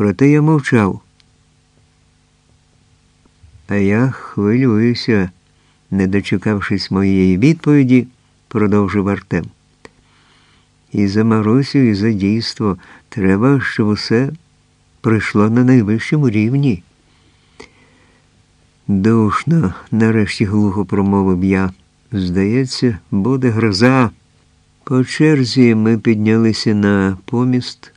Проте я мовчав. А я хвилююся, не дочекавшись моєї відповіді, продовжив Артем. І за Марусю, і за дійство треба, щоб усе прийшло на найвищому рівні. Душно, нарешті глухо промовив я. Здається, буде гроза. По черзі ми піднялися на поміст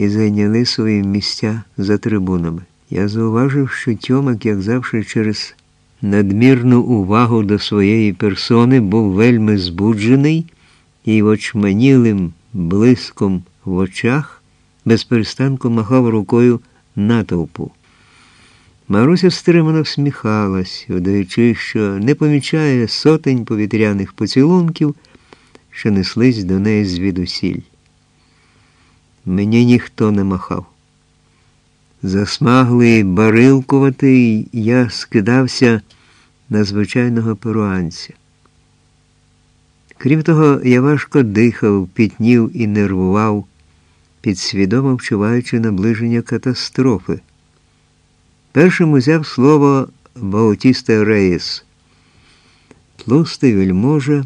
і зайняли свої місця за трибунами. Я зауважив, що Тьомик, як завжди, через надмірну увагу до своєї персони був вельми збуджений і очманілим блиском в очах безперестанку махав рукою натовпу. Маруся стримано всміхалась, вдаючи, що не помічає сотень повітряних поцілунків, що неслись до неї звідусіль. Мені ніхто не махав. Засмаглий, барилкуватий, я скидався на звичайного перуанця. Крім того, я важко дихав, пітнів і нервував, підсвідомо вчуваючи наближення катастрофи. Першим узяв слово Баутіста Рейс. Тлустий вельможа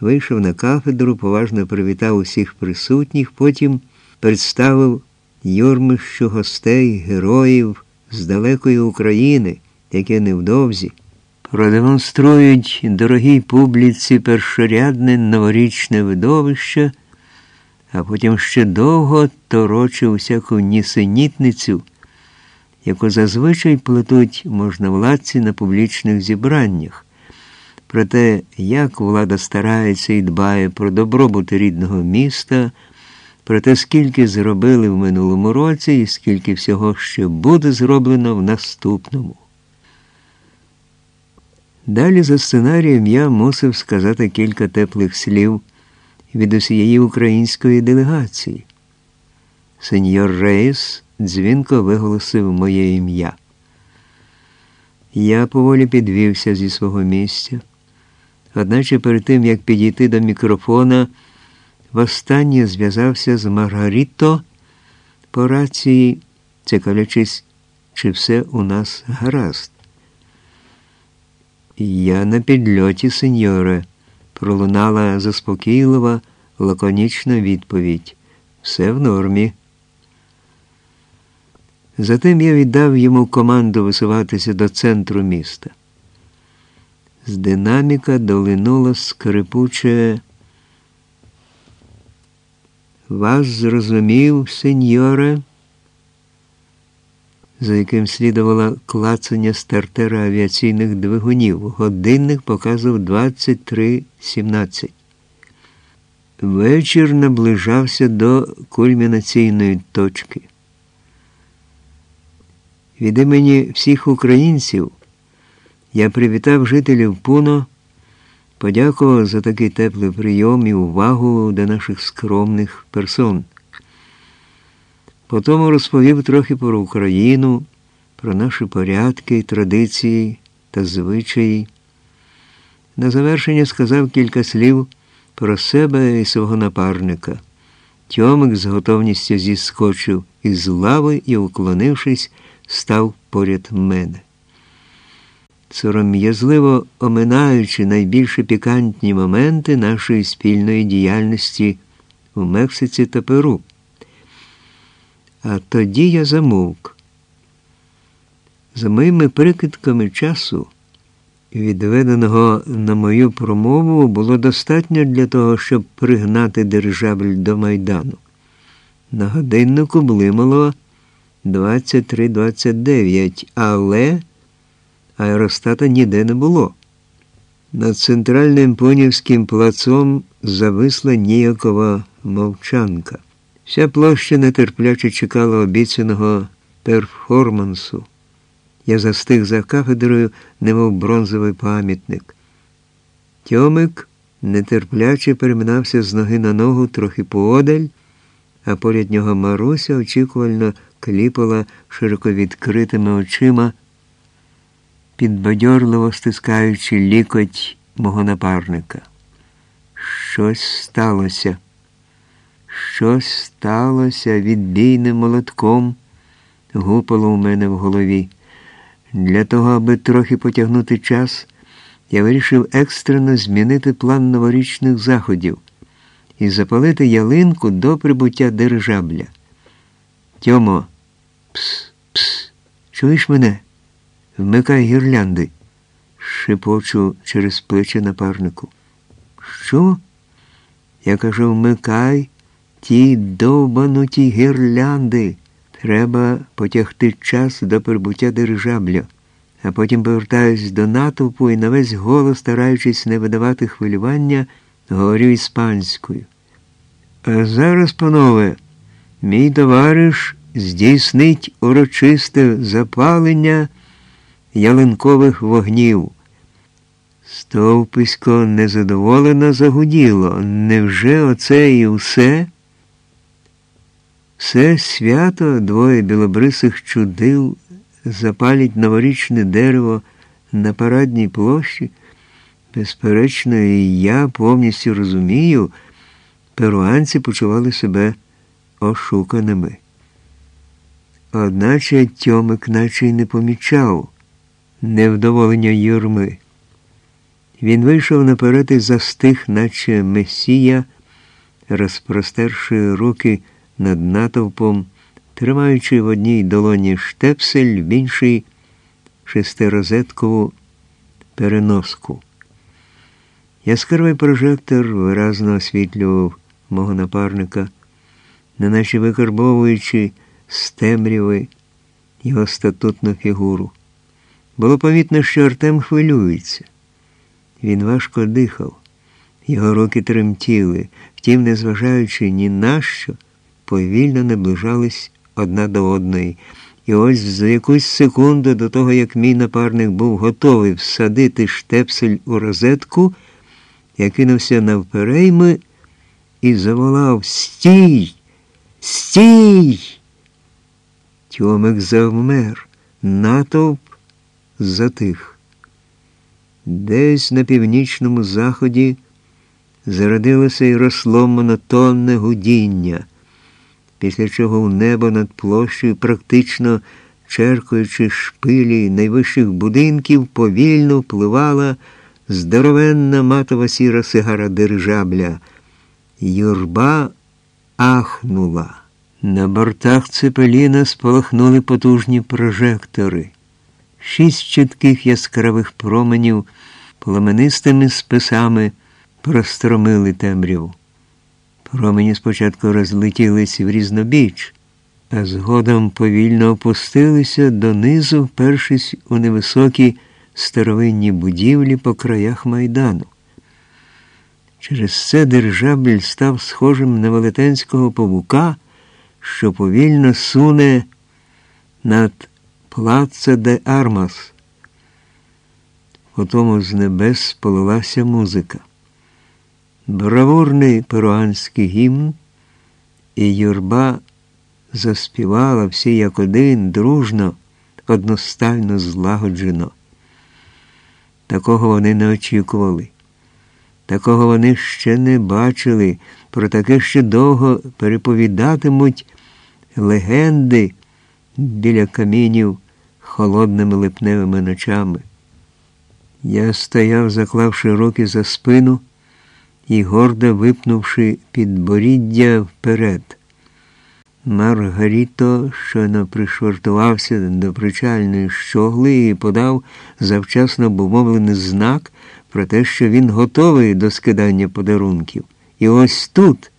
вийшов на кафедру, поважно привітав усіх присутніх, потім представив юрмищу гостей, героїв з далекої України, які невдовзі продемонструють дорогій публіці першорядне новорічне видовище, а потім ще довго торочив усяку нісенітницю яку зазвичай плетуть можновладці на публічних зібраннях. Про те, як влада старається і дбає про добробут рідного міста, про те, скільки зробили в минулому році і скільки всього ще буде зроблено в наступному. Далі за сценарієм я мусив сказати кілька теплих слів від усієї української делегації. Сеньор Рейс дзвінко виголосив моє ім'я. Я поволі підвівся зі свого місця, одначе перед тим, як підійти до мікрофона, востаннє зв'язався з Маргаріто по рації, цікавлячись, чи все у нас гаразд. Я на підльоті, сеньоре, пролунала заспокійлива, лаконічна відповідь. Все в нормі. Затим я віддав йому команду висуватися до центру міста. З динаміка долинуло скрипуче. Вас зрозумів, сеньоре, за яким слідувало клацання стартера авіаційних двигунів. Годинник показував 23.17. Вечір наближався до кульмінаційної точки. Від імені всіх українців я привітав жителів Пуно, подякував за такий теплий прийом і увагу до наших скромних персон. Потім розповів трохи про Україну, про наші порядки, традиції та звичаї. На завершення сказав кілька слів про себе і свого напарника. Тьомик з готовністю зіскочив із лави і, уклонившись, став поряд мене. Сором'язливо оминаючи найбільш пікантні моменти нашої спільної діяльності у Мексиці та Перу. А тоді я замовк. За моїми прикидками часу, відведеного на мою промову, було достатньо для того, щоб пригнати дирижабль до майдану. На годиннику блимало 23-29, але аеростата ніде не було. Над центральним понівським плацом зависла ніякова мовчанка. Вся площа нетерпляче чекала обіцяного перформансу. Я застиг за кафедрою, немов бронзовий пам'ятник. Тьомик нетерпляче переминався з ноги на ногу трохи поодаль, а поряд нього Маруся очікувально кліпала широко відкритими очима, підбадьорливо стискаючи лікоть мого напарника. Щось сталося. Щось сталося відбійним молотком, гупало у мене в голові. Для того, аби трохи потягнути час, я вирішив екстрено змінити план новорічних заходів і запалити ялинку до прибуття держабля. Тьомо, пс, пс, чуєш мене? Вмикай гірлянди, шепочу через плече напарнику. Що? Я кажу, вмикай ті довбануті гірлянди. Треба потягти час до прибуття дирижабля, а потім повертаюсь до натовпу і на весь голос, стараючись не видавати хвилювання, говорю іспанською. А зараз, панове, мій товариш здійснить урочисте запалення ялинкових вогнів. Стовписько незадоволено загуділо. Невже оце і все? Все свято двоє білобрисих чудил запалять новорічне дерево на парадній площі. Безперечно, і я повністю розумію, перуанці почували себе ошуканими. Одначе Тьомик наче й не помічав невдоволення юрми. Він вийшов наперед і застиг, наче месія, розпростерши руки над натовпом, тримаючи в одній долоні штепсель, в іншій шестирозеткову переноску. Яскравий прожектор виразно освітлював мого напарника, неначе викарбовуючи з темряви його статутну фігуру. Було помітно, що Артем хвилюється. Він важко дихав, його руки тремтіли, втім, незважаючи ні на що, повільно наближались одна до одної. І ось за якусь секунду до того, як мій напарник був готовий всадити штепсель у розетку, я кинувся навперейми і заволав Стій! Стій! Тьомик завмер, натовп затих. Десь на північному заході зародилося і росло монотонне гудіння, після чого в небо над площею, практично черкаючи шпилі найвищих будинків, повільно впливала здоровенна матова сіра сигара дирижабля. Юрба ахнула. На бортах цепеліна спалахнули потужні прожектори. Шість чітких яскравих променів пламенистими списами простромили темряву. Промені спочатку розлетілись в різнобіч, а згодом повільно опустилися донизу, впершись у невисокі старовинні будівлі по краях майдану. Через це держабель став схожим на велетенського павука, що повільно суне над Плаца де Армас. Потому з небес полилася музика. Бравурний перуанський гімн, і юрба заспівала всі як один дружно, одностально злагоджено. Такого вони не очікували. Такого вони ще не бачили, про таке ще довго переповідатимуть легенди біля камінів холодними липневими ночами. Я стояв, заклавши руки за спину і гордо випнувши підборіддя вперед. Маргаріто щойно пришвартувався до причальної щогли і подав завчасно обумовлений знак про те, що він готовий до скидання подарунків. І ось тут.